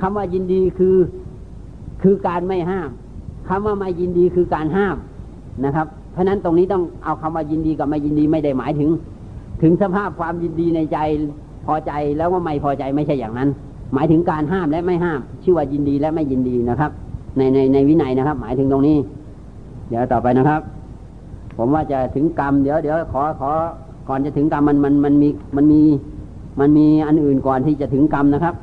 คำว่ายินดีคือคือการไม่ห้ามคำว่าไม่ยินดีคือการห้ามนะครับ เพราะนั้นตรงนี้ต้องเอาคำว่ายินดีกับไม่ยินดีไม่ได้หมายถึง ถึงสภาพความยินดีในใจพอใจแล้วว่าไม่พอใจไม่ใช่อย่างนั้น หมายถึงการห้ามและไม่ห้าม ชื่อว่ายินดีและไม่ยินดีนะครับ ในในในวินัยนะครับ หมายถึงตรงนี้ เดี๋ยวต่อไปนะครับ ผมว่าจะถึงกรรมเดี๋ยวเดี๋ยวขอขอก่อนจะถึงกรรมมันมันมันมีมันมีมันมีอันอื่นก่อนที่จะถึงกรรมนะครับ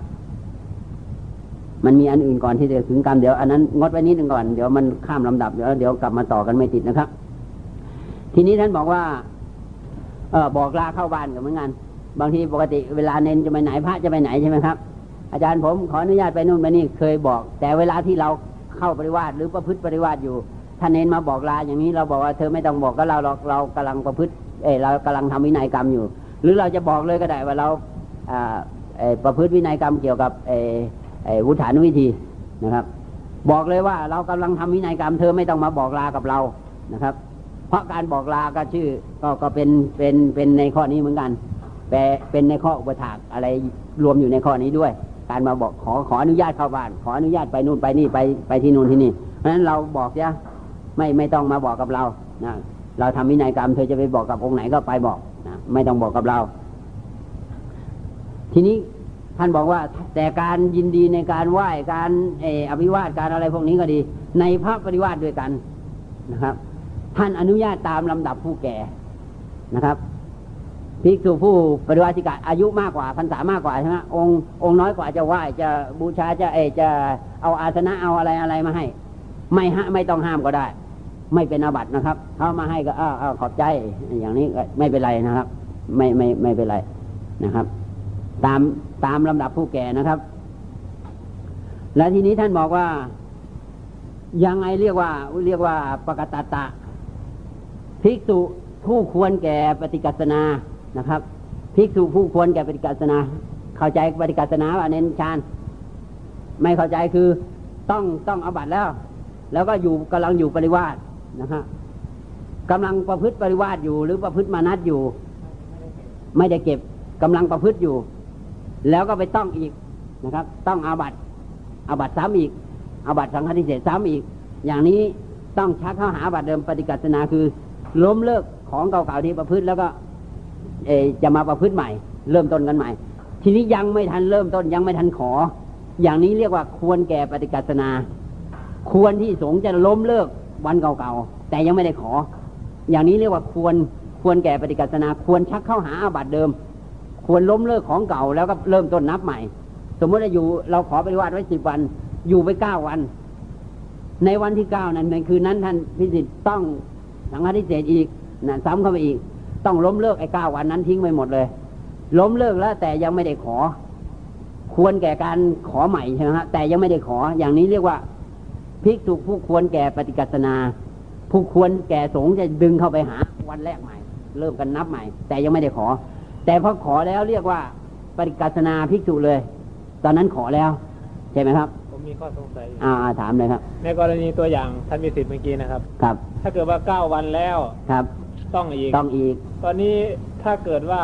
มันมีอันอื่นก่อนที่จะถึงกรรมเดี๋ยวอันนั้นงดไว้นิดหนึ่งก่อนเดี๋ยวมันข้ามลำดับเดี๋ยวเดี๋ยวกลับมาต่อกันไม่ติดนะครับ ทีนี้ท่านบอกว่า เออบอกลาเข้าบ้านกันเหมือนกันบางทีปกติเวลาเน้นจะไปไหนพระจะไปไหนใช่ไหมครับ อาจารย์ผมขออนุญาตไปนู่นไปนี่เคยบอก แต่เวลาที่เราเข้าปริวาสหรือประพฤติปริวาสอยู่ท่านเน้นมาบอกลาอย่างนี้เราบอกว่าเธอไม่ต้องบอกก็เราเราเรากำลังประพฤติเออเรากำลังทำวินัยกรรมอยู่ หรือเราจะบอกเลยก็ได้ว่าเราอ่าประพฤติวินัยกรรมเกี่ยวกับเออ วุฒานุวิธีนะครับ บอกเลยว่าเรากำลังทำวินัยกรรมเธอไม่ต้องมาบอกลากับเรานะครับ เพราะการบอกลาก็ชื่อก็ก็เป็นเป็นเป็นในข้อนี้เหมือนกันแต่เป็นในข้ออุปถากอะไรรวมอยู่ในข้อนี้ด้วย การมาบอกขอขออนุญาตเข้าบ้าน ขออนุญาตไปนู่นไปนี่ไปไปที่นู่นที่นี่ เพราะฉะนั้นเราบอกเสียไม่ไม่ต้องมาบอกกับเรานะเราทำวินัยกรรมเธอจะไปบอกกับองค์ไหนก็ไปบอกนะไม่ต้องบอกกับเรา ทีนี้ ท่านบอกว่าแต่การยินดีในการไหว้การเออภิวาทการอะไรพวกนี้ก็ดี ในพระปริวาสด้วยกันนะครับ ท่านอนุญาตตามลำดับผู้แก่นะครับภิกษุผู้ปฏิวัติกาอายุมากกว่าพรรษามากกว่าใช่ไหมองค์องค์น้อยกว่าจะไหว้จะบูชาจะเอจะเอาอาสนะเอาอะไรอะไรมาให้ ไม่ฮะไม่ต้องห้ามก็ได้ ไม่เป็นอาบัตินะครับเขามาให้ก็อ้าวขอบใจอย่างนี้ไม่เป็นไรนะครับ ไม่ไม่ไม่เป็นไรนะครับ ตามตามลำดับผู้แก่นะครับ และทีนี้ท่านบอกว่า ยังไงเรียกว่าเรียกว่าปกตตะ ภิกษุผู้ควรแก่ปฏิกัสนานะครับ ภิกษุผู้ควรแก่ปฏิกัสนา เข้าใจปฏิกัสนาว่าเน้นฌานไม่เข้าใจคือต้องต้องอบัตแล้ว แล้วก็อยู่กำลังอยู่ปริวาสนะฮะกำลังประพฤติปริวาสอยู่ หรือประพฤติมานัดอยู่ ไม่ได้เก็บกำลังประพฤติอยู่ แล้วก็ไปต้องอีกนะครับ ต้องอาบัตอาบัตซ้ำอีกอาบัตสังฆทิเศษซ้ำอีก อย่างนี้ต้องชักเข้าหาอาบัตเดิมปฏิกัสนาคือ ล้มเลิกของเก่าๆที่ประพฤติแล้วก็เอจะมาประพฤติใหม่ เริ่มต้นกันใหม่ ทีนี้ยังไม่ทันเริ่มต้นยังไม่ทันขอ อย่างนี้เรียกว่าควรแก่ปฏิกัสนา ควรที่สงจะล้มเลิกวันเก่าๆแต่ยังไม่ได้ขอ อย่างนี้เรียกว่าควรควรแก่ปฏิกัสนา ควรชักเข้าหาอาบัติเดิม ควรล้มเลิกของเก่าแล้วก็เริ่มต้นนับใหม่ สมมติว่าอยู่เราขอปฏิวัติไว้สิบวัน อยู่ไปเก้าวัน ในวันที่เก้านั้นในคืนนั้นท่านพิสิทธิ์ต้องสังฆทิเศษอีกนะซ้ำเข้าไปอีก ต้องล้มเลิกไอ้เก้าวันนั้นทิ้งไปหมดเลย ล้มเลิกแล้วแต่ยังไม่ได้ขอ ควรแก่การขอใหม่ใช่ไหมฮะแต่ยังไม่ได้ขอ อย่างนี้เรียกว่าภิกษุผู้ควรแก่ปฏิกัสนา ผู้ควรแก่สงจะดึงเข้าไปหาวันแรกใหม่ เริ่มกันนับใหม่ แต่ยังไม่ได้ขอ แต่พอขอแล้วเรียกว่าปฏิกัสนาภิกษุเลย ตอนนั้นขอแล้ว ใช่ไหมครับ ผมมีข้อสงสัยอ่าถามเลยครับ ในกรณีตัวอย่างท่านมีสิทธิ์เมื่อกี้นะครับ ครับ ถ้าเกิดว่าเก้าวันแล้วครับ ต้องอีกต้องอีก ตอนนี้ถ้าเกิดว่า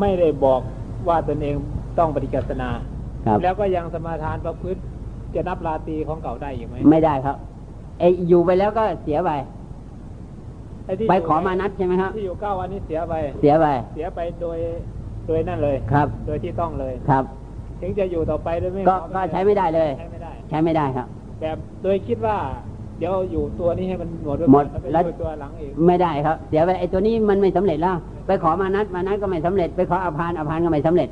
ไม่ได้บอกว่าตนเองต้องปฏิกัสนาครับแล้วก็ยังสมาทานประพฤติจะนับลาตีของเก่าได้อยู่ไหมไม่ได้ครับไออยู่ไปแล้วก็เสียไปอ้ที่ ไปขอมานัดใช่ไหมครับที่อยู่เก้าวันนี้เสียไป เสียไปเสียไปโดยโดยนั่นเลยครับ โดยที่ต้องเลยครับ ถึงจะอยู่ต่อไปหรือไม่ก็ขอก็ใช้ไม่ได้เลย ใช้ไม่ได้ใช้ไม่ได้ครับ แบบโดยคิดว่าเดี๋ยวอยู่ตัวนี้ให้มันหมดไปหมดก่อนแล้แล้ววไปอยู่ตัวหลังอีกไม่ได้ครับเสียไปไอ้ตัวนี้มันไม่สำเร็จแล้ว ไปขอมานัดมานัดก็ไม่สำเร็จ ไปขออภานอภานก็ไม่สำเร็จ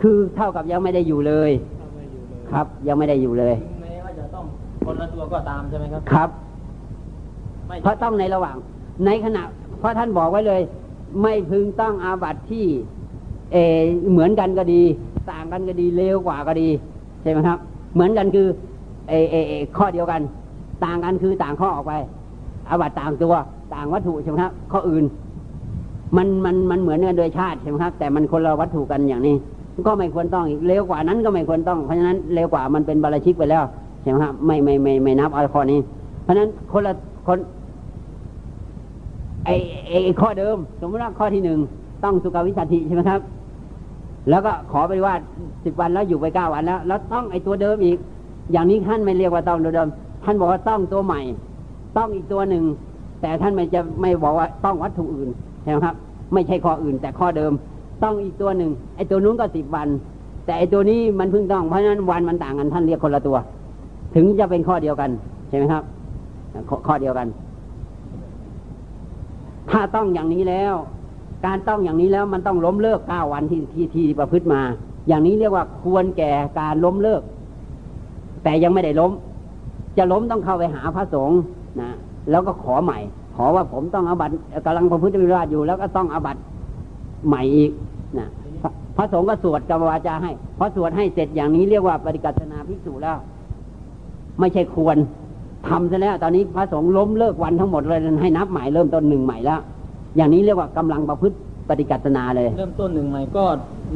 คือเท่ากับยังไม่ได้อยู่เลยเอาไม่อยู่เลยครับ ยังไม่ได้อยู่เลยแม้ว่าจะต้องคนละตัวก็ตามใช่ไหมครับ ครับไม่เพราะต้องในระหว่าง ในขณะเพราะท่านบอกไว้เลย ไม่พึงต้องอาบัติที่เอเหมือนกันก็ดี ต่างกันก็ดีเลวกว่าก็ดีใช่ไหมครับ เหมือนกันคือเอเอเออข้อเดียวกัน ต่างกันคือต่างข้อออกไป อาบัติต่างตัวต่างวัตถุใช่ไหมครับ ข้ออื่น มันมันมันเหมือนกันโดยชาติใช่ไหมครับ แต่มันคนละวัตถุกันอย่างนี้ ก็ไม่ควรต้องอีกเลวกว่านั้นก็ไม่ควรต้องเพราะฉะนั้นเลวกว่ามันเป็นบาลชิกไปแล้วใช่ไหมครับไม่ไม่ไม่ไม่นับเอาข้อนี้ เพราะฉะนั้นคนละคน ไอไอไอ้ข้อเดิม สมมติว่าข้อที่หนึ่งต้องสุขวิสัตถิใช่ไหมครับ แล้วก็ขอไปว่าสิบวันแล้วอยู่ไปเก้าวันแล้ว แล้วต้องไอ้ตัวเดิมอีก อย่างนี้ท่านไม่เรียกว่าต้องตัวเดิม ท่านบอกว่าต้องตัวใหม่ ต้องอีกตัวหนึ่ง แต่ท่านไม่จะไม่บอกว่าต้องวัตถุอื่นใช่ไหมครับ ไม่ใช่ข้ออื่น แต่ข้อเดิม ต้องอีกตัวหนึ่งไอ้ตัวนู้นก็สิบวัน แต่ไอ้ตัวนี้มันเพิ่งต้องเพราะฉะนั้นวันมันต่างกันท่านเรียกคนละตัว ถึงจะเป็นข้อเดียวกันใช่ไหมครับขข้อเดียวกัน ถ้าต้องอย่างนี้แล้ว การต้องอย่างนี้แล้วมันต้องล้มเลิกเก้าวันที่ที่ที่ประพฤติมา อย่างนี้เรียกว่าควรแก่การล้มเลิก แต่ยังไม่ได้ล้ม จะล้มต้องเข้าไปหาพระสงฆ์นะแล้วก็ขอใหม่ ขอว่าผมต้องอาบัตกำลังประพฤติวิราชอยู่ แล้วก็ต้องอาบัตใหม่อีกนะพระสงฆ์ก็สวดกรรมวาจาให้พอสวดให้เสร็จอย่างนี้เรียกว่าปฏิกัตนาภิกษุแล้ว ไม่ใช่ควร ทำซะแล้ว ตอนนี้พระสงฆ์ล้มเลิกวันทั้งหมดเลยให้นับใหม่เริ่มต้นหนึ่งใหม่แล้วอย่างนี้เรียกว่ากำลังประพฤติปฏิกัตนาเลย เริ่มต้นหนึ่งใหม่ก็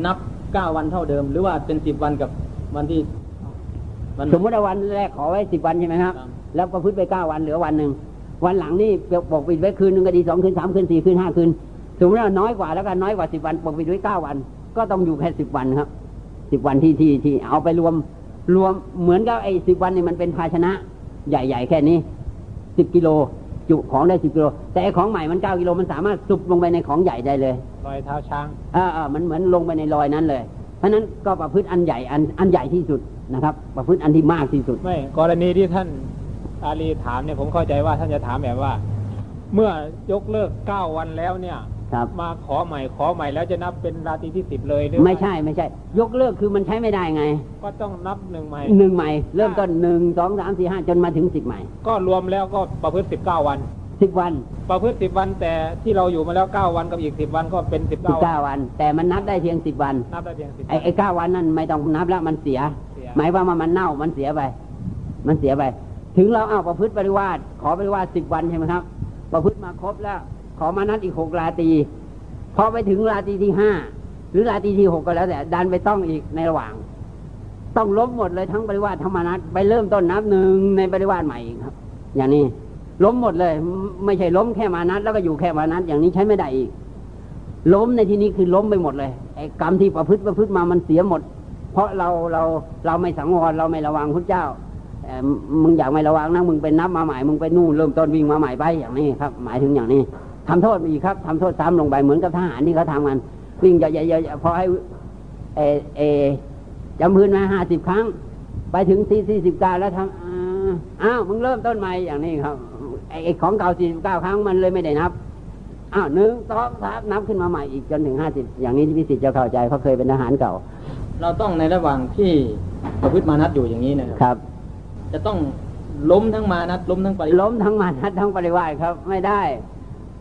นับเก้าวันเท่าเดิม หรือว่าเป็นสิบวันกับวันที่วันสมมติว่าวันแรกขอไว้สิบวันใช่ไหมครับครับ แล้วประพฤติไปเก้าวันเหลือวันหนึ่งวันหลังนี่ปกปิดไว้คืนหนึ่งก็ดีสองคืนสามคืนสี่คืนห้าคืนสมมติว่าน้อยกว่าแล้วกันน้อยกว่าสิบวันปกปิดไว้เก้าวัน ก็ต้องอยู่แค่สิบวันครับสิบวันที่ที่ที่เอาไปรวมรวมเหมือนกับไอ้สิบวันนี่มันเป็นภาชนะ ใหญ่ๆแค่นี้สิบกิโลจุของได้สิบกิโลแต่ไอ้ของใหม่มันเก้ากิโลมันสามารถสุบลงไปในของใหญ่ได้เลยรอยเท้าช้างอ่าอ่ามันเหมือนลงไปในรอยนั้นเลย เพราะฉะนั้นก็ประพฤติอันใหญ่อันอันใหญ่ที่สุดนะครับ ประพฤติอันที่มากที่สุดไม่กรณีที่ท่านอาลีถามเนี่ยผมเข้าใจว่าท่านจะถามแบบว่า เมื่อยกเลิกเก้าวันแล้วเนี่ย ครับ มาขอใหม่ขอใหม่แล้วจะนับเป็นราตรีที่สิบเลยหรือว่าไม่ใช่ไม่ใช่ ยกเลิกคือมันใช้ไม่ได้ไง ก็ต้องนับหนึ่งใหม่หนึ่งใหม่ เริ่มต้นหนึ่งสองสามสี่ห้าจนมาถึงสิบใหม่ ก็รวมแล้วก็ประพฤติสิบเก้าวันสิบวัน ประพฤติสิบวันแต่ที่เราอยู่มาแล้วเก้าวันกับอีกสิบวันก็เป็นสิบสิบเก้าเก้าวัน แต่มันนับได้เพียงสิบวันนับได้เพียงสิบไอ้ไอ้เก้าวันนั้นไม่ต้องนับแล้วมันเสียเสียหมายความว่ามันเน่ามันเสียไป มันเสียไป ถึงเราเอาประพฤติปริวาสขอปริวาสสิบวันใช่ไหมครับ ประพฤติมาครบแล้วข อมานัดอีกหกราตีพอไปถึงราตีที่ห้าหรือราตีที่หกก็แล้วแต่ดันไปต้องอีกในระหว่าง ต้องล้มหมดเลยทั้งปริวาสทั้งมนัดไปเริ่มต้นนับหนึ่งในปริวาสใหม่ครับ อย่างนี้ล้มหมดเลย ไม่ใช่ล้มแค่มานัดแล้วก็อยู่แค่มานัดอย่างนี้ใช้ไม่ได้อีก ล้มในที่นี้คือล้มไปหมดเลยไอ้กรรมที่ประพฤติประพฤติมามันเสียหมด เพราะเราเราเราไม่สังวรเราไม่ระวังพระเจ้าเออมึงอยากไม่ระวังนะมึงไปนับมาใหม่มึงไปนู่นเริ่มต้นวิ่งมาใหม่ไปอย่างนี้ครับ หมายถึงอย่างนี้ ทำโทษอีกครับทำโทษซ้ำลงไปเหมือนกับทหารที่เขาทำกันวิ่งเยอะๆพอให้เอเอจำพื้นมาห้าสิบครั้ง ไปถึงสี่สี่สิบเก้าแล้วทำอ่าอ้าวมึงเริ่มต้นใหม่อย่างนี้ครับไอ้ไอ้ของเก่าสี่สิบเก้าครั้งมันเลยไม่ได้นับอ้าวหนึ่งสองสามนับขึ้นมาใหม่อีกจนถึงห้าสิบอย่างนี้ที่พิสิทธิ์จะเข้าใจเขาเคยเป็นทหารเก่า เราต้องในระหว่างที่ประพฤติมานัดอยู่อย่างนี้นะครับครับจะต้องล้มทั้งมานัดล้มทั้งปริล้มทั้งมานัดทั้งปริวาสครับ ไม่ได้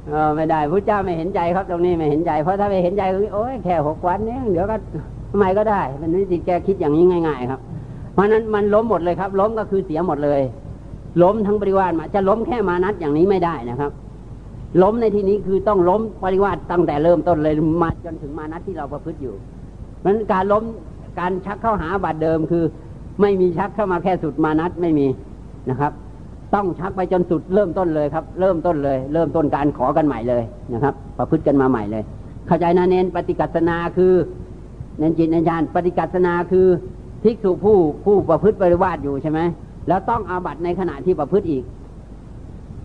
เออไม่ได้พระเจ้าไม่เห็นใจครับตรงนี้ไม่เห็นใจเพราะถ้าไม่เห็นใจก็โอ้ยแค่หกวันเนี้เดี๋ยวก็ทำไมก็ได้เป็นวิธีแกคิดอย่างนี้ง่าย ๆ ครับ เพราะนั้นมันล้มหมดเลยครับ ล้มก็คือเสียหมดเลย ล้มทั้งปริวาสมาจะล้มแค่มานัดอย่างนี้ไม่ได้นะครับ ล้มในที่นี้คือต้องล้มปริวาสตั้งแต่เริ่มต้นเลยมาจนถึงมานัดที่เราประพฤติอยู่เพราะนั้นการล้มการชักเข้าหาบัตรเดิมคือ ไม่มีชักเข้ามาแค่สุดมานัดไม่มีนะครับ ต้องชักไปจนสุดเริ่มต้นเลยครับ เริ่มต้นเลย เริ่มต้นการขอกันใหม่เลยนะครับ ประพฤติกันมาใหม่เลย เข้าใจนะเน้นปฏิกัสนาคือเน้นจิตเน้นญาณปฏิกัสนาคือภิกษุผู้ผู้ประพฤติปริวาสอยู่ใช่ไหมแล้วต้องอาบัตในขณะที่ประพฤติอีก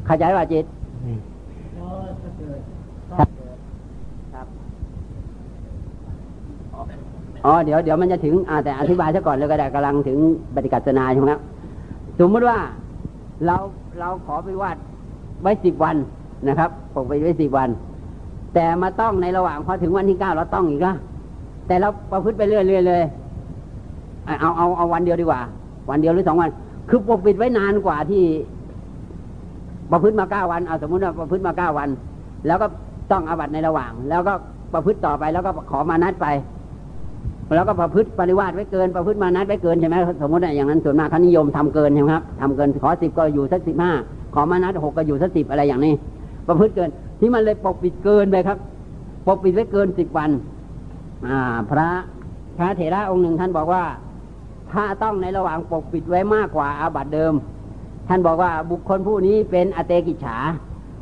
เข้าใจว่าจิตครับครับอ๋อเดี๋ยวเดี๋ยวมันจะถึงอ่าแต่อธิบายซะก่อนเลยก็ได้กำลังถึงปฏิกัสนาใช่ไหมครับสมมติว่า เราเราขอไปวาดไว้สิบวันนะครับปกไปไว้สิบวัน แต่มาต้องในระหว่างพอถึงวันที่เก้าเราต้องอีกละแต่เราประพฤติไปเรื่อยๆเลยเอาเอาเอาวันเดียวดีกว่า วันเดียวหรือสองวัน คือปกปิดไว้นานกว่าที่ ประพฤติมาเก้าวันเอาสมมติว่าประพฤติมาเก้าวัน แล้วก็ต้องอาบัตในระหว่าง แล้วก็ประพฤติต่อไปแล้วก็ขอมานัดไป แล้วก็ประพฤติปริวาสไว้เกินประพฤติมานัดไว้เกินใช่ไหมสมมติอย่างนั้นส่วนมากเขานิยมทำเกินใช่ไหมครับทำเกินขอสิบก็อยู่สักสิบห้าขอมานัดหกก็อยู่สักสิบอะไรอย่างนี้ ประพฤติเกินที่มันเลยปกปิดเกินไปครับปกปิดไว้เกินสิบวัน อ่า พระพระเถระองค์หนึ่งท่านบอกว่า ถ้าต้องในระหว่างปกปิดไว้มากกว่าอาบัติเดิม ท่านบอกว่าบุคคลผู้นี้เป็นอเตกิจฉา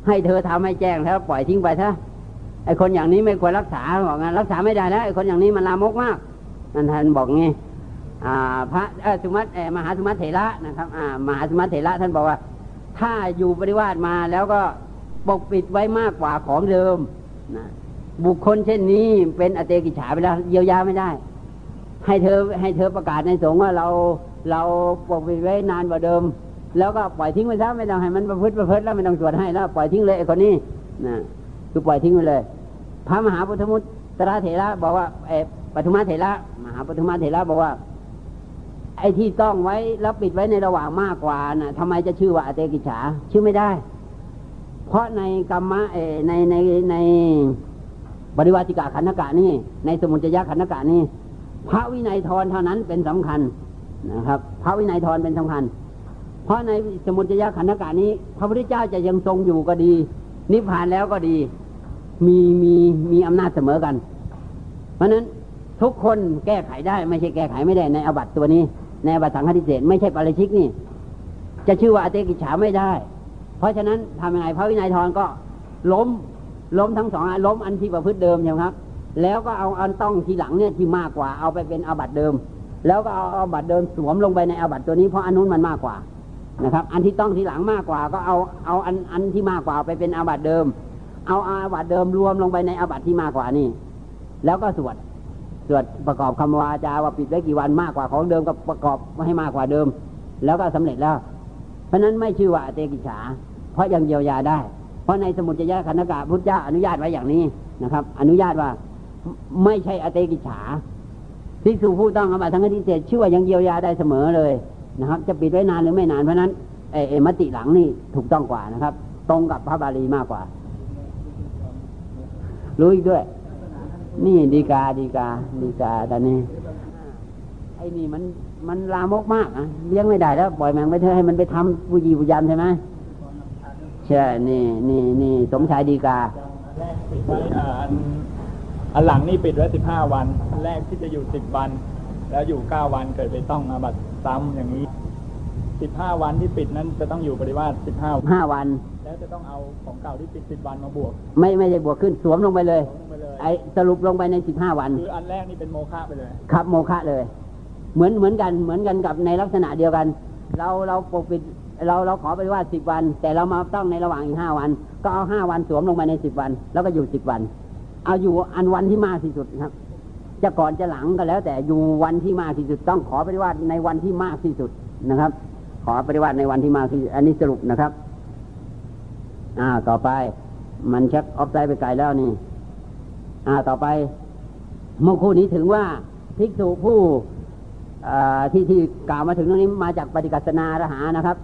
ให้เธอทำให้แจ้งแล้วปล่อยทิ้งไปซะไอ้คนอย่างนี้ไม่ควรรักษาบอกงั้นรักษาไม่ได้แล้วไอ้คนอย่างนี้มันลามกมาก นั่นท่านบอกงี้พระสุมัตเอมหาสุมัตเถระนะครับมหาสุมัตเถระท่านบอกว่า ถ้าอยู่ปริวาสมาแล้วก็ปกปิดไว้มากกว่าของเดิมนะบุคคลเช่นนี้เป็นอเตกิจฉาไปแล้วเยียวยาไม่ได้ ให้เธอให้เธอประกาศในสงฆ์ว่าเราเราปกปิดไว้นานกว่าเดิม แล้วก็ปล่อยทิ้งไปซะไม่ต้องให้มันประพฤติประพฤติแล้วไม่ต้องสวดให้แล้วปล่อยทิ้งเลยไอ้คนนี้นะคือปล่อยทิ้งไปเลย พระมหาพุทธมุตตระเถระบอกว่าเอปฐุมเถระ หาปฐมเถระบอกว่า ไอ้ที่ต้องไว้แล้วปิดไว้ในระหว่างมากกว่านะ่ะทำไมจะชื่อว่าอเตกิจฉาชื่อไม่ได้ เพราะในกรรมะเอในในในบริวาติกาขันธกะนี่ ในสมุจยะขันธกะนี่ พระวินัยทรเท่านั้นเป็นสำคัญนะครับ พระวินัยทรเป็นสำคัญ เพราะในสมุจยะขันธกะนี้ พระพุทธเจ้าจะยังทรงอยู่ก็ดี นิพพานแล้วก็ดี มีมีมีอำนาจเสมอกัน เพราะฉะนั้น ทุกคนแก้ไขได้ไม่ใช่แก้ไขไม่ได้ในอาบัติตัวนี้ ในอาบัติสังฆาทิเสสไม่ใช่ปาราชิกนี่ จะชื่อว่าอเตกิจฉาไม่ได้ เพราะฉะนั้นทำยังไงพระวินัยทรก็ล้มล้มทั้งสองอันล้มอันที่ประพฤติเดิมใช่ไหมครับ แล้วก็เอาอันต้องทีหลังเนี่ยที่มากกว่าเอาไปเป็นอาบัติเดิม แล้วก็เอาอาบัติเดิมสวมลงไปในอาบัติตัวนี้เพราะอันนู้นมันมากกว่านะครับ อันที่ต้องทีหลังมากกว่าก็เอาเอาอันอันที่มากกว่าไปเป็นอาบัตเดิม เอาอาบัตเดิมรวมลงไปในอาบัตที่มากกว่านี่แล้วก็สวด สวดประกอบคำวาจาว่าปิดไว้กี่วันมากกว่าของเดิมก็ประกอบให้มากกว่าเดิม แล้วก็สำเร็จแล้ว เพราะนั้นไม่ชื่อว่าเตกิจฉา เพราะยังเยียวยาได้ เพราะในสมุจยะคันกะพุทธเจ้าอนุญาตไว้อย่างนี้นะครับ อนุญาตว่าไม่ใช่อเตกิจฉาภิกษุผู้ต้องอาบัติทั้งที่เศษชื่อว่ายังเยียวยาได้เสมอเลยนะครับ จะปิดไว้นานหรือไม่นานเพราะนั้นเอเอมติหลังนี่ถูกต้องกว่านะครับ ตรงกับพระบาลีมากกว่า รู้อีกด้วย นี่ดีกาดีกา ดีกาตอนนี้ไอ้นี่มันมันลามกมากอะเลี้ยงไม่ได้แล้ว ปล่อยแมงไปเถอะให้มันไปทำปุยีปุยันใช่ไหมใช่นี่นี่นี่สมชายดีกาแรกปิดไว้อ่าอันอันหลังนี่ปิดไว้สิบห้าวันอัน แรกที่จะอยู่สิบวัน แล้วอยู่เก้าวันเกิดไปต้องอาบัตซ้ำอย่างนี้สิบห้าวันที่ปิดนั้นจะต้องอยู่ปริวาสสิบห้าห้าวัน แล้วจะต้องเอาของเก่าที่ปิดสิบวันมาบวก ไม่ไม่ได้บวกขึ้นสวมลงไปเลยลง ไปเลยไอ้สรุปลงไปในสิบห้าวัน คืออันแรกนี่เป็นโมฆะไปเลย ครับโมฆะเลย เหมือนเหมือนกันเหมือนกันกับในลักษณะเดียวกัน เราเราปกปิดเราเราขอไปว่าสิบวัน แต่เรามาต้องในระหว่างอีกห้าวัน ก็เอาห้าวันสวมลงไปในสิบวัน แล้วก็อยู่สิบวัน เอาอยู่อันวันที่มากที่สุดครับ จะก่อนจะหลังก็แล้ว แต่อยู่วันที่มากที่สุด ต้องขอปฏิวัติในวันที่มากที่สุดนะครับ ขอปฏิวัติในวันที่มากที่สุดอันนี้สรุปนะครับอ่าต่อไปมันชักออฟไซด์ไปไกลแล้วนี่อ่า ต่อไปเมื่อคู่นี้ถึงว่าภิกษุผู้อ่าที่ที่กล่าวมาถึงตรงนี้มาจากปฏิกัสนาระหานะครับ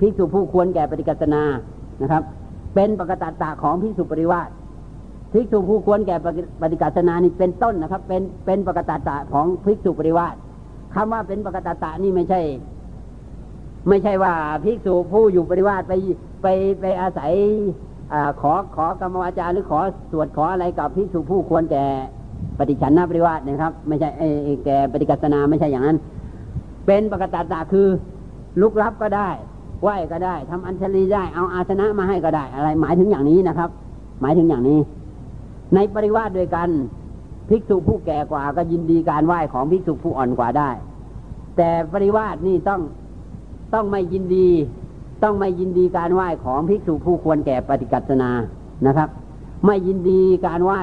ภิกษุผู้ควรแก่ปฏิกัสนานะครับ เป็นปกตัตตะของภิกษุปริวาสภิกษุผู้ควรแก่ปฏิกัสนานี่เป็นต้นนะครับ เป็นเป็นปกตัตตะของภิกษุปริวาสคำว่าเป็นปกตัตตะนี่ไม่ใช่ ไม่ใช่ว่าภิกษุผู้อยู่ปริวาสไปไปไปอาศัย อขอขอกรรมวาจาหรือขอสวดขออะไรกับภิกษุผู้ควรแก่ปฏิฉันนาปริวาสนะครับ ไม่ใช่แก่ปฏิกัสนาไม่ใช่อย่างนั้น เป็นปกตัตตะคือลุกรับก็ได้ไหวก็ได้ทำอัญชลีได้เอาอาสนะมาให้ก็ได้ อะไร หมายถึงอย่างนี้นะครับ หมายถึงอย่างนี้ ในปริวาสด้วยกันภิกษุผู้แก่กว่าก็ยินดีการไหว้ของภิกษุผู้อ่อนกว่าได้ แต่ปริวาสนี่ต้องต้องไม่ยินดี ต้องไม่ยินดีการไหว้ของภิกษุผู้ควรแก่ปฏิกัสนานะครับ ไม่ยินดีการไหว้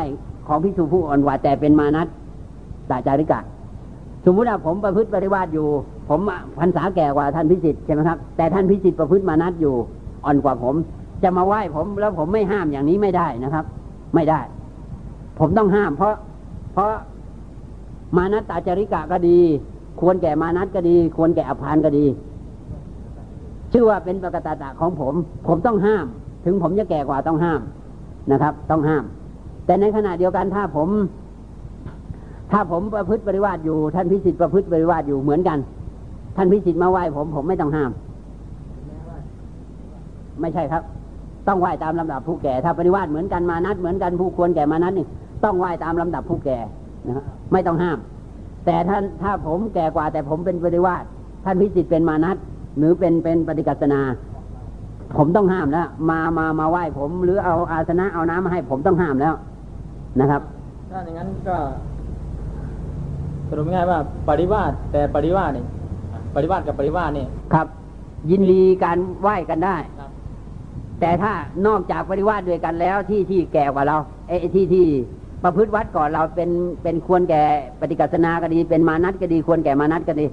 ของภิกษุผู้อ่อนกว่าแต่เป็นมานัตตาจาริกะ สมมุติว่าผมประพฤติปฏิวัติอยู่ ผมพรรษาแก่กว่าท่านพิสิทธิ์ใช่ไหมครับ แต่ท่านพิสิทธิ์ประพฤติมานัดอยู่อ่อนกว่าผม จะมาไหว้ผมแล้วผมไม่ห้ามอย่างนี้ไม่ได้นะครับ ไม่ได้ ผมต้องห้าม เพราะเพราะมานัตตาจาริกะก็ดี ควรแก่มานัตก็ดี ควรแก่อภานก็ดี ชื่อว่าเป็นปกตตะของผม ผมต้องห้าม ถึงผมจะแก่กว่าต้องห้ามนะครับ ต้องห้าม แต่ในขณะเดียวกันถ้าผม ถ้าผมประพฤติปฏิวัติอยู่ ท่านพิสิทธิ์ประพฤติปฏิวัติอยู่เหมือนกัน ท่านพิสิทธิ์มาไหว้ผมผมไม่ต้องห้าม ไม่ใช่ครับ ต้องไหว้ตามลำดับผู้แก่ ถ้าปฏิวัติเหมือนกันมานัดเหมือนกันผู้ควรแก่มานัดนี่ต้องไหว้ตามลำดับผู้แก่นะครับไม่ต้องห้าม แต่ท่านถ้าผมแก่กว่า แต่ผมเป็นปฏิวัติท่านพิสิทธิ์เป็นมานัด หรือเป็นเป็นปฏิกัสนา ผมต้องห้ามแล้ว มามามาไหว้ผม หรือเอาอาสนะเอาน้ำมาให้ผมต้องห้ามแล้วนะครับถ้าอย่างนั้นก็สรุปง่ายว่า ปริวาสแต่ปริวาสนี่ปริวาสกับปริวาสนี่ครับ ยินดีการไหว้กันได้ครับแต่ถ้านอกจากปริวาสด้วยกันแล้วที่ที่แก่กว่าเราไอ้ที่ที่ประพฤติวัดก่อนเราเป็นเป็นควรแก่ปฏิกัสนาก็ดี เป็นมานัตก็ดีควรแก่มานัตก็ดี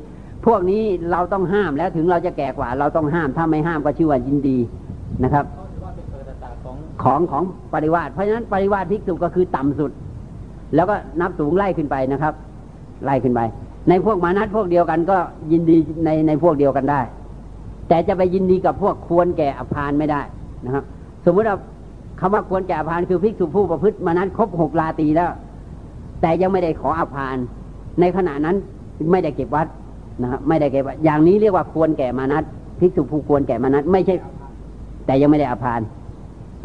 พวกนี้เราต้องห้ามแล้วถึงเราจะแก่กว่า เราต้องห้ามถ้าไม่ห้ามก็ชื่อว่ายินดีนะครับขาถือว่าเป็นปกติของของของปริวาสเพราะฉะนั้นปริวาสภิกษุก็คือต่ำสุด แล้วก็นับสูงไล่ขึ้นไปนะครับ ไล่ขึ้นไป ในพวกมานัตพวกเดียวกันก็ยินดีในในพวกเดียวกันได้ แต่จะไปยินดีกับพวกควรแก่อภานไม่ได้นะครับ สมมติว่าคำว่าควรแก่อภานคือภิกษุผู้ประพฤติมานัตครบหกลาตีแล้ว แต่ยังไม่ได้ขออภานในขณะนั้นไม่ได้เก็บวัด นะครับไม่ได้เก็บวัดอย่างนี้เรียกว่าควรแก่มานัตภิกษุผู้ควรแก่มานัตไม่ใช่ แต่ยังไม่ได้อภาน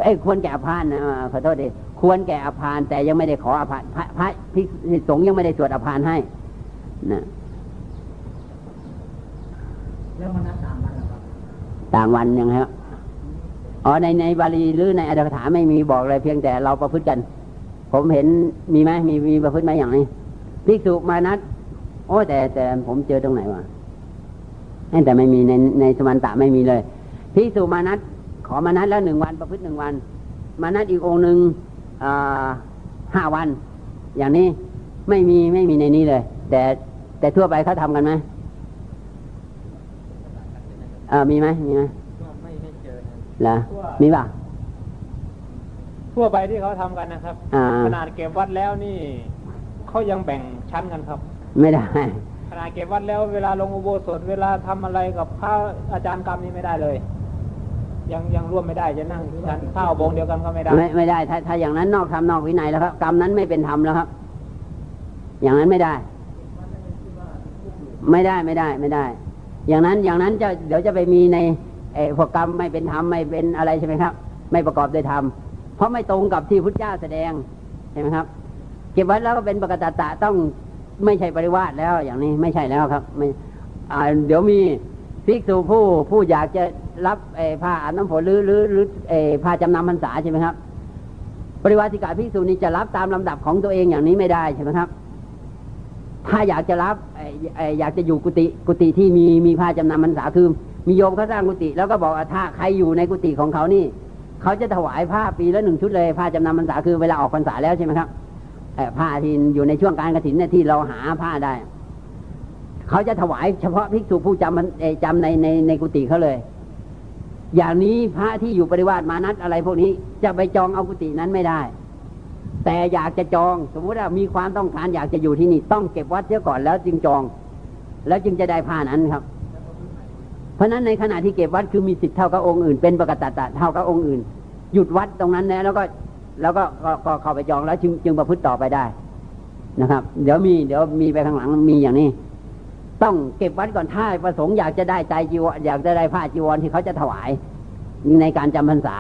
เอ้ยควรแก่อภานนะอ่าขอโทษดิควรแก่อภานแต่ยังไม่ได้ขออภานพระพระภิกษุสงฆ์ยังไม่ได้สวดอภานให้นะแล้วมันนับสามวันเหรอครับต่างวันยังไงครับอ๋อในในบาลีหรือในอัตถกถาไม่มีบอกเลยเพียงแต่เราประพฤติกัน ผมเห็นมีไหมมีมีประพฤติไหมอย่างนี้ภิกษุมานัด โอ้แต่แต่ผมเจอตรงไหนวะเอ้ยแต่ไม่มีในในสมันตะไม่มีเลยภิกษุมานัดขอมานัดแล้วหนึ่งวันประพฤติหนึ่งวัน มานัดอีกองค์หนึ่งอ่าห้าวัน อย่างนี้ไม่มีไม่มีในนี้เลย แต่แต่ทั่วไปเขาทำกันไหมเออมีไหมมีไหมก็ไม่ไม่เจอนะเหรอมีป่ะทั่วไปที่เขาทำกันนะครับอ่าขนาดเก็บวัดแล้วนี่เขายังแบ่งชั้นกันครับ ไม่ได้ขนาดเก็บวัดแล้วเวลาลงอุโบสถเวลาทำอะไรกับพระอาจารย์กรรมนี่ไม่ได้เลย ยังยังร่วมไม่ได้จะนั่งชั้นข้าวบงเดียวกันก็ไม่ได้ ไม่ไม่ได้ถ้าถ้าอย่างนั้นนอกธรรมนอกวินัยแล้วครับกรรมนั้นไม่เป็นธรรมแล้วครับ อย่างนั้นไม่ได้ ไม่ได้ไม่ได้ไม่ได้ อย่างนั้นอย่างนั้นจะเดี๋ยวจะไปมีในเออพวกกรรมไม่เป็นธรรมไม่เป็นอะไรใช่ไหมครับ ไม่ประกอบด้วยธรรมเพราะไม่ตรงกับที่พุทธเจ้าแสดงใช่ไหมครับ เก็บไว้แล้วก็เป็นปกตตะต้อง ไม่ใช่ปริวาสแล้วอย่างนี้ไม่ใช่แล้วครับไม่เดี๋ยวมีภิกษุผู้ผู้อยากจะรับผ้าอาบน้ำฝนหรือหรือหรือผ้าจำนำพรรษาใช่ไหมครับ ปริวาสิกาภิกษุนี้จะรับตามลำดับของตัวเองอย่างนี้ไม่ได้ใช่ไหมครับ ถ้าอยากจะรับอยากจะอยู่กุฏิกุฏิที่มีมีผ้าจำนำพรรษาคือมีโยมเขาสร้างกุฏิแล้วก็บอกว่าถ้าใครอยู่ในกุฏิของเขานี่ เขาจะถวายผ้าปีละหนึ่งชุดเลยผ้าจำนำพรรษาคือเวลาออกพรรษาแล้วใช่ไหมครับ ผ้าที่อยู่ในช่วงการกระถินเนี่ยที่เราหาผ้าได้ เขาจะถวายเฉพาะภิกษุผู้จำพรรเอ่อจำในในในกุฏิเขาเลย อย่างนี้พระที่อยู่ปริวาสมานัดอะไรพวกนี้จะไปจองเอากุฏินั้นไม่ได้ แต่อยากจะจองสมมุติว่ามีความต้องการอยากจะอยู่ที่นี่ ต้องเก็บวัดเสียก่อนแล้วจึงจอง แล้วจึงจะได้ผ้านั้นครับ เพราะนั้นในขณะที่เก็บวัดคือมีสิทธิ์เท่ากับองค์อื่นเป็นปกติตะเท่ากับองค์อื่น หยุดวัดตรงนั้นแล้วแล้วก็ แล้วก็ก็เข้าไปจองแล้วจึงจึงประพฤติต่อไปได้นะครับ เดี๋ยวมีเดี๋ยวมีไปข้างหลังมีอย่างนี้ ต้องเก็บวัดก่อนถ้าประสงค์อยากจะได้ใจจีวรอยากจะได้ผ้าจีวรที่เขาจะถวายในการจำพรรษา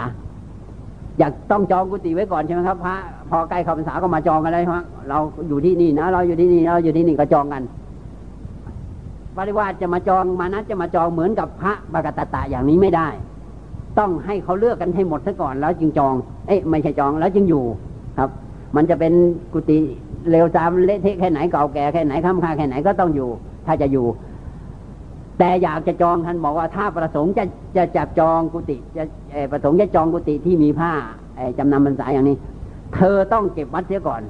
อยากต้องจองกุฏิไว้ก่อนใช่ไหมครับพระพอใกล้เข้าพรรษาก็มาจองกันเลยครับเราอยู่ที่นี่นะเราอยู่ที่นี่เราอยู่ที่นี่ก็จองกันปริวาสจะมาจองมานัดจะมาจองเหมือนกับพระบากตตะอย่างนี้ไม่ได้ ต้องให้เขาเลือกกันให้หมดซะก่อนแล้วจึงจอง เอ๊ะไม่ใช่จองแล้วจึงอยู่ครับ มันจะเป็นกุฏิเร็วตามเละเทะแค่ไหนเก่าแก่แค่ไหนค้ำค่าแค่ไหนก็ต้องอยู่ ถ้าจะอยู่ แต่อยากจะจองท่านบอกว่าถ้าประสงค์จะจะจับจองกุฏิจะประสงค์จะจองกุฏิที่มีผ้าจำนำพรรษาอย่างนี้ เธอต้องเก็บวัดเสียก่อน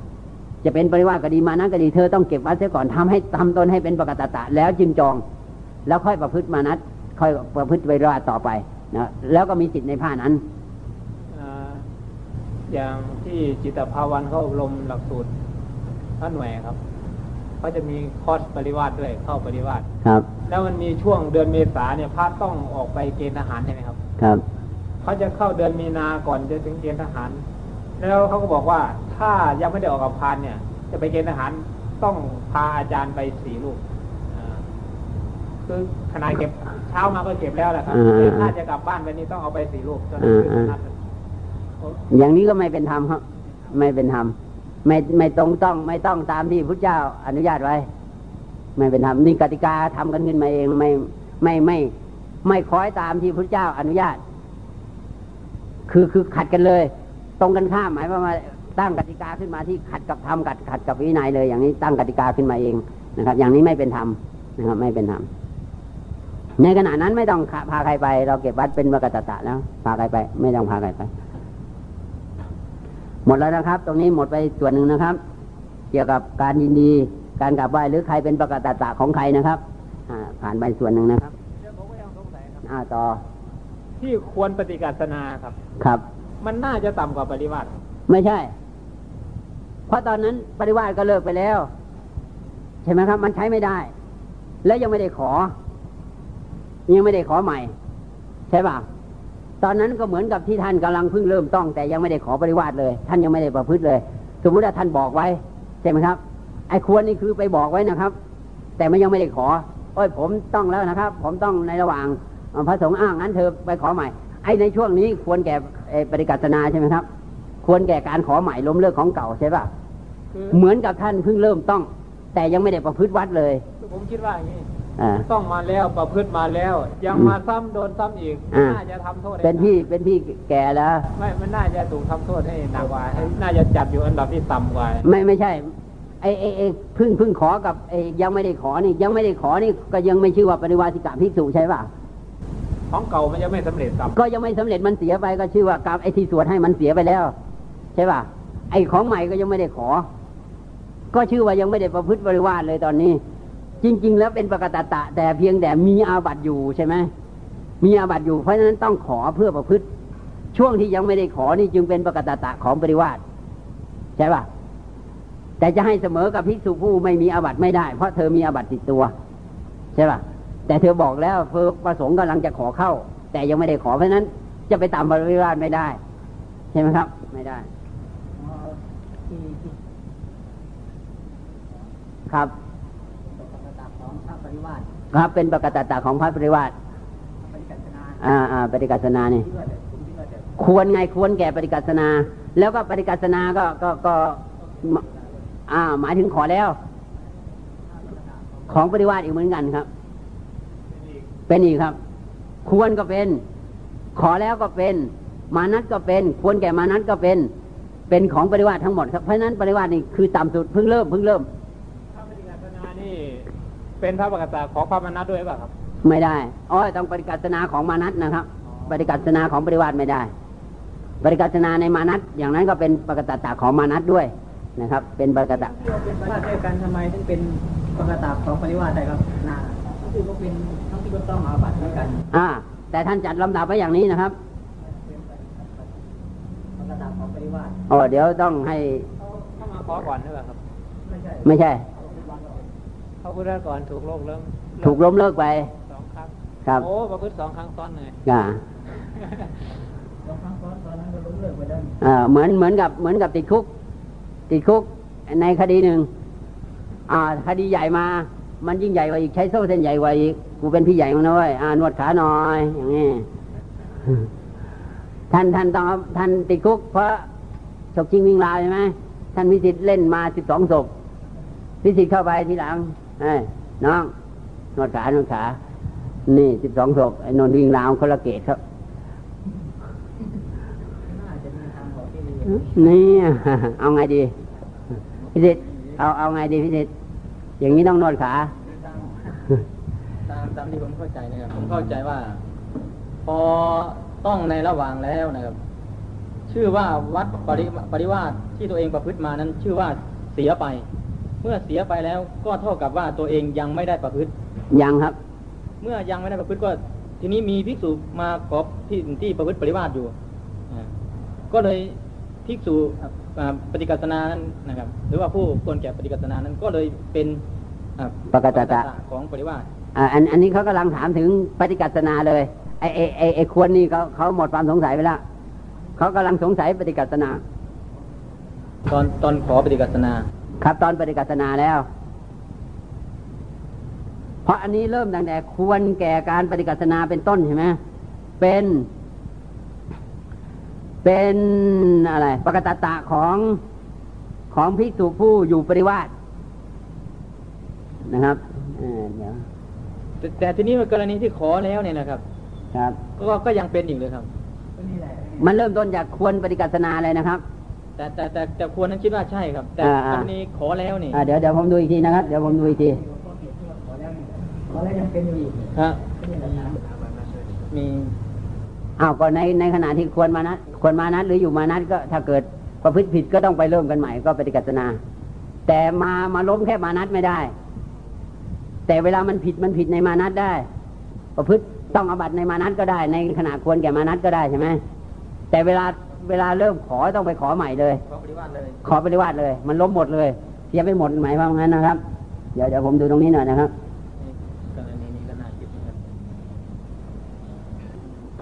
จะเป็นปริวาสก็ดีมานะก็ดีเธอต้องเก็บวัดเสียก่อนทำให้ทำตนให้เป็นปกตตะแล้วจึงจอง แล้วค่อยประพฤติมานัดค่อยประพฤติปริวาสต่อไป นะแล้วก็มีสิทธิ์ในผ้านั้นอ่าอย่างที่จิตภาวันเขาอบรมหลักสูตรพระหน่วยครับเขาจะมีคอร์สปริวาสด้วยเข้าปริวาสครับ แล้วมันมีช่วงเดือนเมษาเนี่ยพระต้องออกไปเกณฑ์ทหารใช่ไหมครับ ครับเขาจะเข้าเดือนมีนาก่อนจะถึงเกณฑ์ทหาร แล้วเขาก็บอกว่าถ้ายังไม่ได้ออกกับพานเนี่ย จะไปเกณฑ์ทหารต้องพาอาจารย์ไปสี่ลูกอ่า คือขนาดเก็บเช้ามาก็เก็บแล้วแหละครับอ่าแต่ถ้าจะกลับบ้านวันนี้ต้องเอาไปสี่ลูกจนถึงอ่านัดอย่างนี้ก็ไม่เป็นธรรมครับ ไม่เป็นธรรมไม่ไม่ตรงต้องไม่ต้องตามที่พุทธเจ้าอนุญาตไว้ ไม่เป็นธรรมนี่กติกาทำกันขึ้นมาเองไม่ไม่ไม่ไม่คล้อยตามที่พุทธเจ้าอนุญาต คือคือขัดกันเลย ตรงกันข้ามหมายความว่าตั้งกติกาขึ้นมาที่ขัดกับธรรมขัดขัดกับวินัยเลย อย่างนี้ตั้งกติกาขึ้นมาเองนะครับ อย่างนี้ไม่เป็นธรรมนะครับ ไม่เป็นธรรม ในขณะนั้นไม่ต้องพาใครไป เราเก็บวัดเป็นมกตตะแล้วพาใครไป ไม่ต้องพาใครไป หมดแล้วนะครับ ตรงนี้หมดไปส่วนหนึ่งนะครับ เกี่ยวกับการยินดี การกราบไหว้หรือใครเป็นปกตตะของใครนะครับผ่านไปส่วนหนึ่งนะครับอ่าต่อ ที่ควรปฏิกัสนาครับ ครับ มันน่าจะต่ำกว่าปริวัติไม่ใช่ เพราะตอนนั้นปริวาสก็เลิกไปแล้ว ใช่ไหมครับ มันใช้ไม่ได้ แล้วยังไม่ได้ขอ ยังไม่ได้ขอใหม่ ใช่ป่ะตอนนั้นก็เหมือนกับที่ท่านกำลังเพิ่งเริ่มต้องแต่ยังไม่ได้ขอปริวาสเลย ท่านยังไม่ได้ประพฤติเลย สมมุติว่าท่านบอกไว้ใช่ไหมครับ ไอ้ควรนี่คือไปบอกไว้นะครับ แต่มันยังไม่ได้ขอโอ้ยผมต้องแล้วนะครับ ผมต้องในระหว่างพระสงฆ์อ้างงั้นเธอไปขอใหม่ ไอ้ในช่วงนี้ควรแก่ปฏิกัสนาใช่ไหมครับ ควรแก่การขอใหม่ล้มเลิกของเก่าใช่ป่ะเหมือนกับท่านเพิ่งเริ่มต้อง แต่ยังไม่ได้ประพฤติวัดเลย ผมคิดว่าอย่างนี้อ่า ต้องมาแล้วประพฤติมาแล้ว ยังมาซ้ำโดนซ้ำอีกอ่าน่าจะทำโทษให้เป็นพี่เป็นพี่แก่แล้วไม่มันน่าจะถูกทำโทษให้หนักกว่าให้น่าจะจัดอยู่อันดับที่ต่ำกว่าไม่ไม่ใช่ไอ้ไอ้ไอ้เพึ่งเพึ่งขอกับไอ้ยังไม่ได้ขอนี่ ยังไม่ได้ขอนี่ก็ยังไม่ชื่อว่าปริวาสิกาภิกษุใช่ป่ะของเก่ามันยังไม่สำเร็จครับก็ยังไม่สำเร็จมันเสียไปก็ชื่อว่ากรรมไอ้ที่สวดให้มันเสียไปแล้ว ใช่ป่ะไอ้ของใหม่ก็ยังไม่ได้ขอ ก็ชื่อว่ายังไม่ได้ประพฤติบริวารเลยตอนนี้ จริง ๆ แล้วเป็นปกตตะ แต่เพียงแต่มีอาบัติอยู่ใช่ไหมมีอาบัติอยู่เพราะฉะนั้นต้องขอเพื่อประพฤติ ช่วงที่ยังไม่ได้ขอนี่จึงเป็นปกตตะของปริวาสใช่ป่ะแต่จะให้เสมอกับภิกษุผู้ไม่มีอาบัติไม่ได้ เพราะเธอมีอาบัติติดตัว ใช่ป่ะแต่เธอบอกแล้วเธอประสงค์กำลังจะขอเข้า แต่ยังไม่ได้ขอเพราะฉะนั้น จะไปตามปริวาสไม่ได้ ใช่ไหมครับ ไม่ได้ ครับ ครับ เป็นปกติตาของพระปริวาสอ่าอ่าปฏิกัสนานี่ควรไงควรแก่ปฏิกัสนา แล้วก็ปฏิกัสนาก็ก็ก็อ่า หมายถึงขอแล้ว ของปฏิวาสอีกเหมือนกันครับ เป็นอีกครับ ควรก็เป็น ขอแล้วก็เป็น มานัดก็เป็น ควรแก่มานัดก็เป็น เป็นของปฏิวาสทั้งหมดครับเพราะฉะนั้นปฏิวาสนี่คือต่ำสุดเพิ่งเริ่มเพิ่งเริ่ม พระปฏิกัสนานี่ เป็นพระปกตาของพระมนัสด้วยเปล่ะครับ ไม่ได้อ๋อต้องปฏิกัสนาของมานัตนะครับ ปฏิกัสนาของปริวาสไม่ได้ ปฏิกัสนาในมานัตอย่างนั้นก็เป็นปกตตาของมานัตด้วยนะครับ เป็นปกตะเป็นปฏิด้วยกันทำไมถึงเป็นปกติของปริวาสได้ครับนาทั้งที่ก็เป็นทั้งที่ก็ต้องอาบัติด้วยกัน อ่า แต่ท่านจัดลำดับไว้อย่างนี้นะครับปกติของปริวาสอ๋อเดี๋ยวต้องให้เข้ามาขอก่อนด้วยเปล่ะครับ ไม่ใช่ ไม่ใช่เขาพูดก่อนถูกโลกเริ่มถูกล้มเลิกไปสองครั้งครับโอ้ประพฤติสองครั้งซ้อนเลยอ่าสองครั้งซ้อนตอนนั้นก็ล้มเลิกไปแล้วอ่าเหมือนเหมือนกับเหมือนกับติดคุก ติดคุกในคดีหนึ่งอ่าคดีใหญ่มา มันยิ่งใหญ่กว่าอีกใช้โซ่เส้นใหญ่กว่าอีกกูเป็นพี่ใหญ่ของน้อยอ่านวดขาหน่อยอย่างนี้ท่านท่านต้องท่านติดคุก เพราะฉกชิงวิ่งราวใช่ไหมท่านพิสิทธิ์เล่นมาสิบสองศพพิสิทธิ์เข้าไปทีหลัง เอ้ยน้องนวดขานวดขา นี่สิบสองศพไอ้นนท์วิ่งราวคนละเกตครับน่าจะมีทางออกที่ดีนี่เอาไงดีพิสิทธิ์เอาเอาไงดีพิสิทธิ์อย่างนี้ต้องนวดขาตามตามตามที่ผมเข้าใจนะครับ ผมเข้าใจว่า พอต้องในระหว่างแล้วนะครับ ชื่อว่าวัดปริปริวาสที่ตัวเองประพฤติมานั้น ชื่อว่าเสียไป เมื่อเสียไปแล้วก็เท่ากับว่าตัวเองยังไม่ได้ประพฤติ ยังครับ เมื่อยังไม่ได้ประพฤติก็ ทีนี้มีภิกษุมากอบที่ที่ประพฤติปริวาสอยู่อ่าก็เลยภิกษุอ่าปฏิกัสนานั้นนะครับ หรือว่าผู้ควรแก่ปฏิกัสนานั้นก็เลยเป็นอ่าปกตตะของปริวาสอ่าอันอันนี้เขากำลังถามถึงปฏิกัสนาเลยไอไอไอไอควรนี่เขาเขาหมดความสงสัยไปแล้วเขากำลังสงสัยปฏิกัสนา ตอนตอนขอปฏิกัสนา ครับตอนปฏิกัสนาแล้ว เพราะอันนี้เริ่มตั้งแต่ควรแก่การปฏิกัสนาเป็นต้นใช่ไหมเป็น เป็นอะไรปกตตะของของภิกษุผู้อยู่ปริวาสนะครับเอ่อเดี๋ยวแต่แต่ทีนี้กรณีที่ขอแล้วเนี่ยนะครับ ครับ ก็ก็ยังเป็นอีกเลยครับก็นี่แหละมันเริ่มต้นจากควรปฏิกัสนาเลยนะครับ แต่แต่แต่แต่ควรนั้นคิดว่าใช่ครับ แต่อ่าอ่ากรณีขอแล้วนี่อ่าเดี๋ยวเดี๋ยวผมดูอีกทีนะครับ เดี๋ยวผมดูอีกทีขอแล้วขอแล้วยังเป็นอยู่อีกฮะมีอ้าวก็ในในขณะที่ควรมานัดควรมานัดหรืออยู่มานัดก็ถ้าเกิดประพฤติผิดก็ต้องไปเริ่มกันใหม่ก็ปฏิกัสนา แต่มามาล้มแค่มานัดไม่ได้ แต่เวลามันผิดมันผิดในมานัดได้ ประพฤติต้องอบัตในมานัดก็ได้ ในขณะควรแก่มานัดก็ได้ใช่ไหมแต่เวลา เวลาเริ่มขอต้องไปขอใหม่เลย ขอปฏิวัติเลย ขอปฏิวัติเลย มันล้มหมดเลยเสียไปหมดหมายความว่างั้นนะครับ เดี๋ยวเดี๋ยวผมดูตรงนี้หน่อยนะครับกรณีนี้ก็น่าคิดนะครับ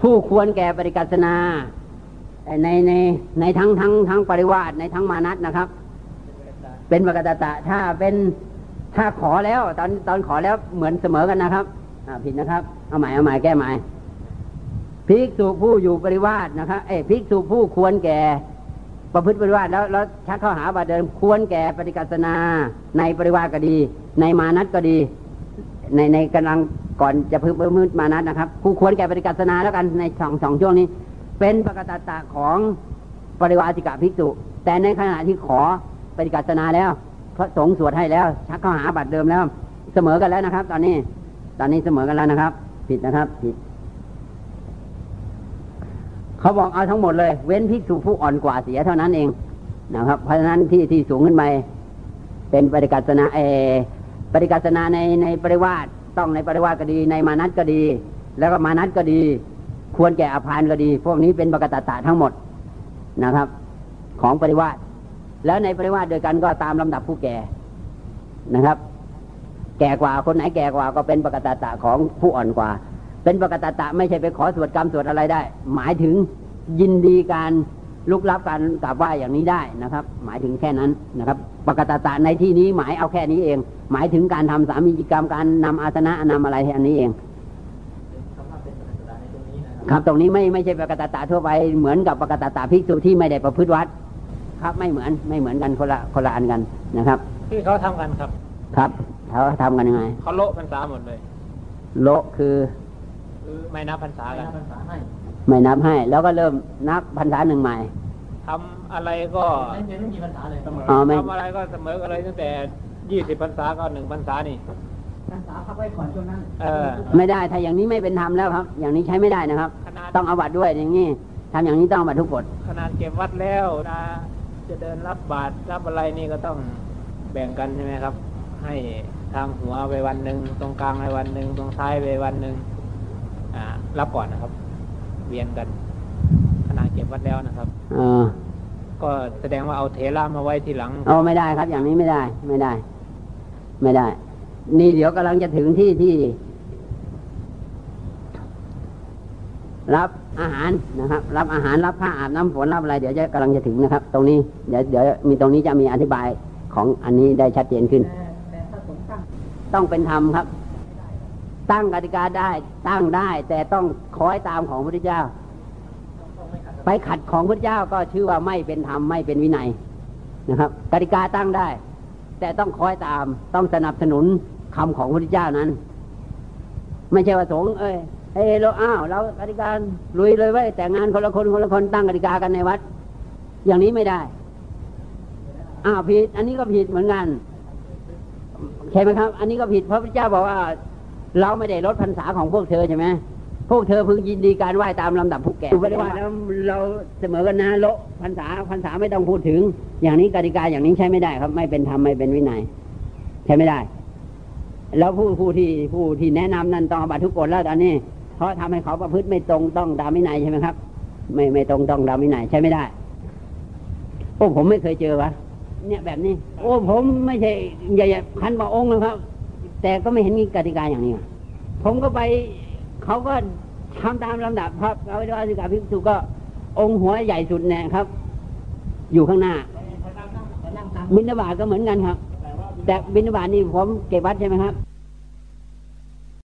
ผู้ควรแก่ปฏิกัสนาในในในทั้งทั้งทั้งปริวาสในทั้งมานัตนะครับ เป็นปกตตะถ้าเป็นถ้าขอแล้ว ตอนตอนขอแล้วเหมือนเสมอกันนะครับ อ่าผิดนะครับ เอาใหม่เอาใหม่แก้ใหม่ ภิกษุผู้อยู่ปริวาสนะครับเอ้ภิกษุผู้ควรแก่ ประพฤติปริวาสแล้วแล้วชักเข้าหาบาเดิมควรแก่ปฏิกัสนาในปริวาสก็ดี ในมานัตก็ดี ในในกำลังก่อนจะพึ่งมืดมานัดนะครับ ผู้ควรแก่ปฏิกัสนาแล้วกันในสองสองช่วงนี้ เป็นปกตตะของปริวาสิกะภิกษุ แต่ในขณะที่ขอปฏิกัสนาแล้วพระสงฆ์สวดให้แล้ว ชักเข้าหาบัตรเดิมแล้ว เสมอกันแล้วนะครับ ตอนนี้ ตอนนี้เสมอกันแล้วนะครับ ผิดนะครับผิด เขาบอกเอาทั้งหมดเลย เว้นภิกษุผู้อ่อนกว่าเสียเท่านั้นเองนะครับ เพราะฉะนั้นที่ที่สูงขึ้นไปเป็นปฏิกัสนาเอปฏิกัสนาในในปริวาสต้องในปริวาสก็ดีในมานัตก็ดี แล้วก็มานัตก็ดี ควรแก่อภานก็ดี พวกนี้เป็นปกตตะทั้งหมดนะครับ ของปริวาสแล้วในปริวาสเดียวกันก็ตามลำดับผู้แก่นะครับ แก่กว่าคนไหนแก่กว่าก็เป็นปกตตะของผู้อ่อนกว่า เป็นปกตตะไม่ใช่ไปขอสวดกรรมสวดอะไรได้ หมายถึงยินดีการลุกลับการกราบไหว้อย่างนี้ได้นะครับ หมายถึงแค่นั้นนะครับ ปกตตะในที่นี้หมายเอาแค่นี้เอง หมายถึงการทำสามีจิกรรมการนำอาสนะนำอะไรอันนี้เองคำว่าเป็นปฏิวัติในตรงนี้นะครับครับตรงนี้ไม่ไม่ใช่ปกตตะทั่วไปเหมือนกับปกตตะภิกษุที่ไม่ได้ประพฤติวัด ครับไม่เหมือนไม่เหมือนกันคนละคนละอันกันนะครับ ที่เขาทำกันครับ ครับเขาทำกันยังไงเขาโละพรรษาหมดเลยโละคือคือ ไม่นับพรรษาไม่กันนับพรรษาให้ไม่นับให้ แล้วก็เริ่มนับพรรษาหนึ่งใหม่ทำอะไรก็ไม่เป็นไม่มีพรรษาเลยอ๋อไม่ทำอะไรก็เสมอกันเลยตั้งแต่ยี่สิบพรรษาก็หนึ่งพรรษานี่พรรษาพักไว้ก่อนช่วงนั้นเออ ไม่ได้ถ้าอย่างนี้ไม่เป็นธรรมแล้วครับ อย่างนี้ใช้ไม่ได้นะครับขนาดต้องเอาบัตรด้วยอย่างนี้ทำอย่างนี้ต้องเอาบัตรทุกกฎขนาดเก็บวัดแล้วนะจะเดินรับบาตรรับอะไรนี่ก็ต้องแบ่งกันใช่ไหมครับ ให้ทางหัวไปวันหนึ่งตรงกลางไปวันหนึ่งตรงท้ายไปวันหนึ่งอ่า รับก่อนนะครับ เวียนกันขนาดเก็บวัดแล้วนะครับเออก็แสดงว่าเอาเทระมาไว้ทีหลังเอาไม่ได้ครับ อย่างนี้ไม่ได้ ไม่ได้ ไม่ได้ นี่เดี๋ยวกำลังจะถึงที่ที่ รับอาหารนะครับ รับอาหารรับผ้าอาบน้ำฝนรับอะไรเดี๋ยวจะกำลังจะถึงนะครับ ตรงนี้เดี๋ยวเดี๋ยวมีตรงนี้จะมีอธิบายของอันนี้ได้ชัดเจนขึ้นแต่แต่ถ้าสงฆ์ตั้งต้องเป็นธรรมครับ ตั้งกติกาได้ ตั้งได้ แต่ต้องคอยตามของพระพุทธเจ้า ไปขัดของพระเจ้าก็ชื่อว่าไม่เป็นธรรมไม่เป็นวินัยนะครับ กติกาตั้งได้ แต่ต้องคอยตามต้องสนับสนุนคำของพระพุทธเจ้านั้น ไม่ใช่ว่าสงเอ้ยเฮ้เราอ้าวเรากติกาลุยเลยไว้แต่งงานคนละคนคนละคนตั้งกติกากันในวัด อย่างนี้ไม่ได้อ้าวผิด อันนี้ก็ผิดเหมือนกันใช่ไหมครับ อันนี้ก็ผิดเพราะพระเจ้าบอกว่า เราไม่ได้ลดพรรษาของพวกเธอใช่ไหมพวกเธอพึงยินดีการไหว้ตามลำดับผู้แก่ไม่ได้ว่าแล้วเราเสมอกันนะละพรรษาพรรษาไม่ต้องพูดถึง อย่างนี้กติกาอย่างนี้ใช้ไม่ได้ครับ ไม่เป็นธรรมไม่เป็นวินัยใช้ไม่ได้ แล้วผู้ผู้ที่ผู้ที่แนะนำนั้นต้องบัตทุกกฎแล้วตอนนี้ เพราะทำให้เขาประพฤติไม่ตรงต้องตามวินัยใช่ไหมครับ ไม่ไม่ตรงต้องตามวินัยใช้ไม่ได้โอ้ผมไม่เคยเจอวะเนี่ยแบบนี้ โอ้ผมไม่ใช่ใหญ่ๆพันกว่าองค์นะครับ แต่ก็ไม่เห็นมีกติกาอย่างนี้ ผมก็ไปเขาก็ทำตามลำดับครับเระวิทยาสิกาภิกษุก็องค์หัวใหญ่สุดเนี่ยครับ อยู่ข้างหน้า บินบาตก็เหมือนกันครับ แต่บินบาตนี่ผมเก็บวัดใช่ไหมครับ